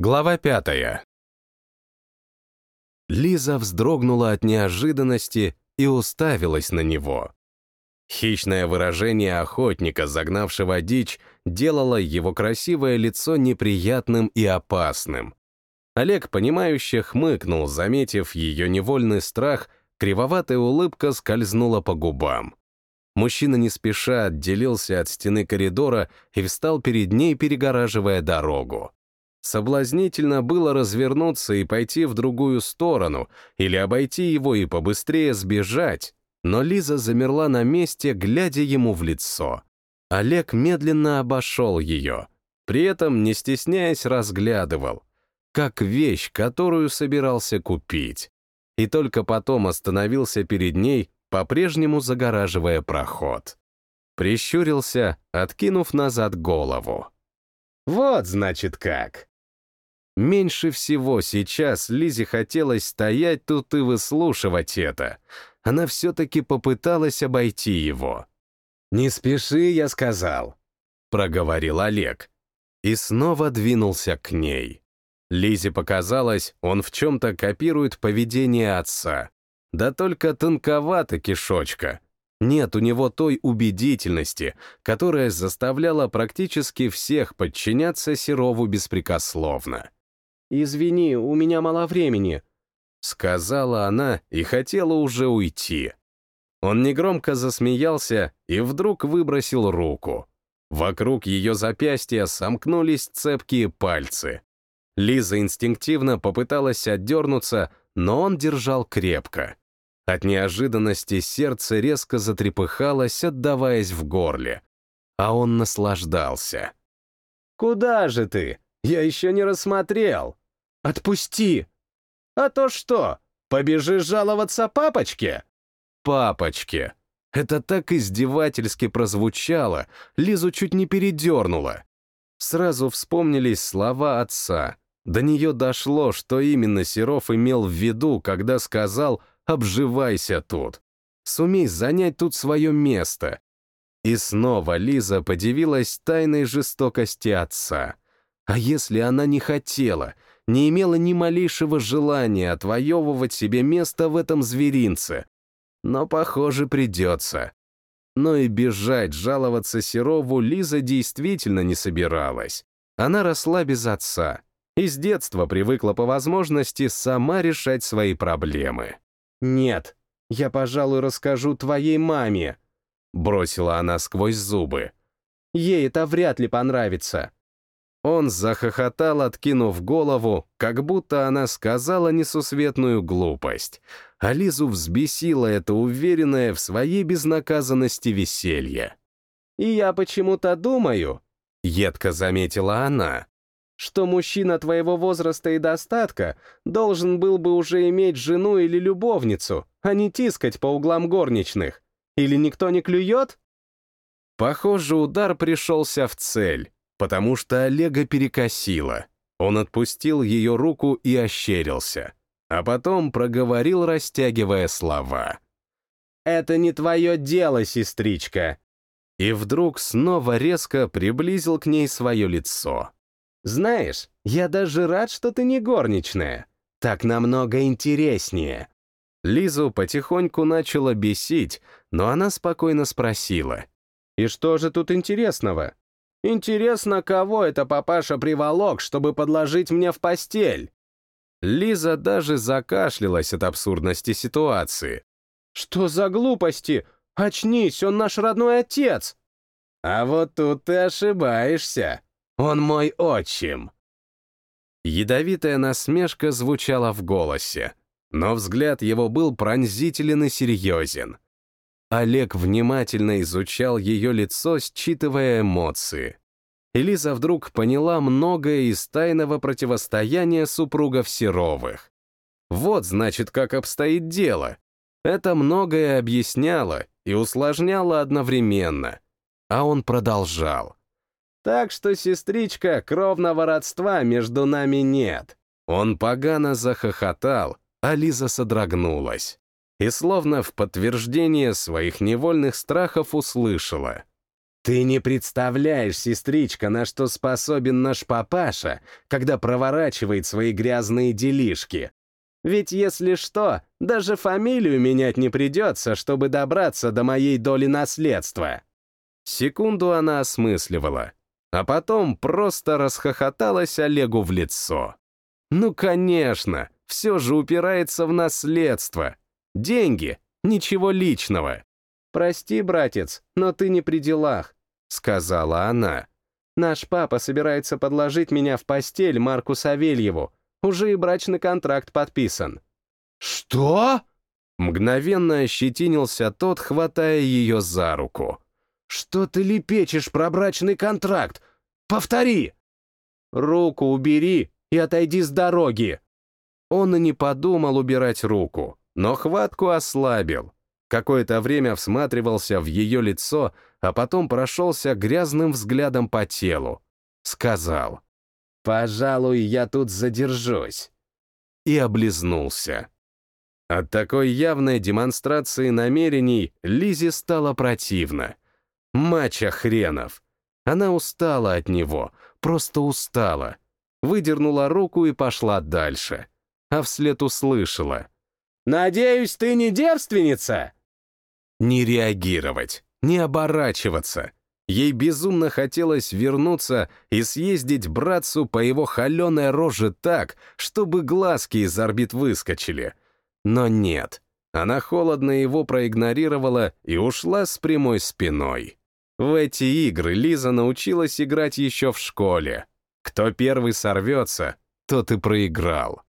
Глава пятая. Лиза вздрогнула от неожиданности и уставилась на него. Хищное выражение охотника, загнавшего дичь, делало его красивое лицо неприятным и опасным. Олег, понимающе хмыкнул, заметив ее невольный страх, кривоватая улыбка скользнула по губам. Мужчина не спеша отделился от стены коридора и встал перед ней, перегораживая дорогу. Соблазнительно было развернуться и пойти в другую сторону, или обойти его и побыстрее сбежать, но Лиза замерла на месте, глядя ему в лицо. Олег медленно обошел ее, при этом, не стесняясь, разглядывал, как вещь, которую собирался купить, и только потом остановился перед ней, по-прежнему загораживая проход. Прищурился, откинув назад голову. «Вот, значит, как!» Меньше всего сейчас Лизе хотелось стоять тут и выслушивать это. Она все-таки попыталась обойти его. «Не спеши, я сказал», — проговорил Олег. И снова двинулся к ней. Лизе показалось, он в чем-то копирует поведение отца. Да только тонковато кишочка. Нет у него той убедительности, которая заставляла практически всех подчиняться Серову беспрекословно. «Извини, у меня мало времени», — сказала она и хотела уже уйти. Он негромко засмеялся и вдруг выбросил руку. Вокруг ее запястья сомкнулись цепкие пальцы. Лиза инстинктивно попыталась отдернуться, но он держал крепко. От неожиданности сердце резко затрепыхалось, отдаваясь в горле. А он наслаждался. «Куда же ты? Я еще не рассмотрел!» «Отпусти!» «А то что, побежишь жаловаться папочке?» «Папочке!» Это так издевательски прозвучало, Лизу чуть не передернуло. Сразу вспомнились слова отца. До нее дошло, что именно Серов имел в виду, когда сказал «обживайся тут». Сумей занять тут свое место. И снова Лиза подивилась тайной жестокости отца. А если она не хотела — не имела ни малейшего желания отвоевывать себе место в этом зверинце. Но, похоже, придется. Но и бежать, жаловаться Серову Лиза действительно не собиралась. Она росла без отца и с детства привыкла по возможности сама решать свои проблемы. «Нет, я, пожалуй, расскажу твоей маме», — бросила она сквозь зубы. «Ей это вряд ли понравится». Он захохотал, откинув голову, как будто она сказала несусветную глупость. А Лизу взбесило это уверенное в своей безнаказанности веселье. «И я почему-то думаю», — едко заметила она, что мужчина твоего возраста и достатка должен был бы уже иметь жену или любовницу, а не тискать по углам горничных. Или никто не клюет? Похоже, удар пришелся в цель потому что Олега перекосило. Он отпустил ее руку и ощерился, а потом проговорил, растягивая слова. «Это не твое дело, сестричка!» И вдруг снова резко приблизил к ней свое лицо. «Знаешь, я даже рад, что ты не горничная. Так намного интереснее». Лизу потихоньку начала бесить, но она спокойно спросила. «И что же тут интересного? Интересно, кого это папаша приволок, чтобы подложить мне в постель?» Лиза даже закашлялась от абсурдности ситуации. «Что за глупости? Очнись, он наш родной отец!» «А вот тут ты ошибаешься. Он мой отчим». Ядовитая насмешка звучала в голосе, но взгляд его был пронзителен и серьезен. Олег внимательно изучал ее лицо, считывая эмоции. Элиза вдруг поняла многое из тайного противостояния супругов Серовых. Вот, значит, как обстоит дело. Это многое объясняло и усложняло одновременно. А он продолжал. «Так что, сестричка, кровного родства между нами нет». Он погано захохотал, а Лиза содрогнулась и словно в подтверждение своих невольных страхов услышала. Ты не представляешь, сестричка, на что способен наш папаша, когда проворачивает свои грязные делишки. Ведь если что, даже фамилию менять не придется, чтобы добраться до моей доли наследства. Секунду она осмысливала, а потом просто расхохоталась Олегу в лицо. Ну, конечно, все же упирается в наследство. Деньги, ничего личного. «Прости, братец, но ты не при делах», — сказала она. «Наш папа собирается подложить меня в постель Марку Савельеву. Уже и брачный контракт подписан». «Что?» Мгновенно ощетинился тот, хватая ее за руку. «Что ты лепечешь про брачный контракт? Повтори!» «Руку убери и отойди с дороги!» Он и не подумал убирать руку, но хватку ослабил. Какое-то время всматривался в ее лицо, а потом прошелся грязным взглядом по телу. Сказал, «Пожалуй, я тут задержусь». И облизнулся. От такой явной демонстрации намерений Лизе стало противно. Мача хренов. Она устала от него, просто устала. Выдернула руку и пошла дальше. А вслед услышала. «Надеюсь, ты не девственница?» Не реагировать, не оборачиваться. Ей безумно хотелось вернуться и съездить братцу по его холеной роже так, чтобы глазки из орбит выскочили. Но нет, она холодно его проигнорировала и ушла с прямой спиной. В эти игры Лиза научилась играть еще в школе. Кто первый сорвется, тот и проиграл.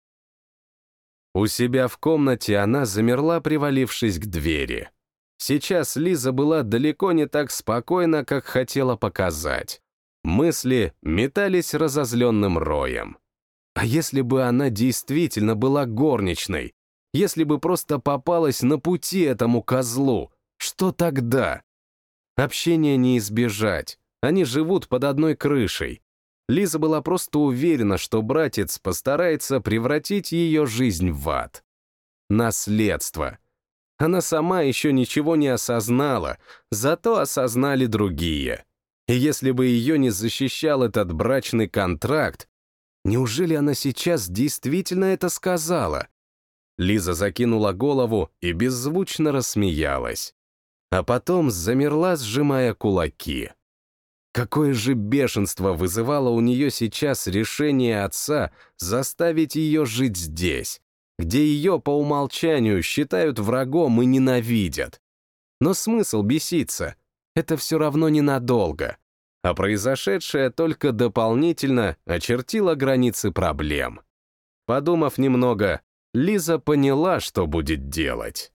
У себя в комнате она замерла, привалившись к двери. Сейчас Лиза была далеко не так спокойна, как хотела показать. Мысли метались разозленным роем. А если бы она действительно была горничной? Если бы просто попалась на пути этому козлу? Что тогда? Общения не избежать. Они живут под одной крышей. Лиза была просто уверена, что братец постарается превратить ее жизнь в ад. Наследство — она сама еще ничего не осознала, зато осознали другие. И если бы ее не защищал этот брачный контракт, неужели она сейчас действительно это сказала? Лиза закинула голову и беззвучно рассмеялась. А потом замерла, сжимая кулаки. Какое же бешенство вызывало у нее сейчас решение отца заставить ее жить здесь, где ее по умолчанию считают врагом и ненавидят. Но смысл беситься — это все равно ненадолго, а произошедшее только дополнительно очертило границы проблем. Подумав немного, Лиза поняла, что будет делать.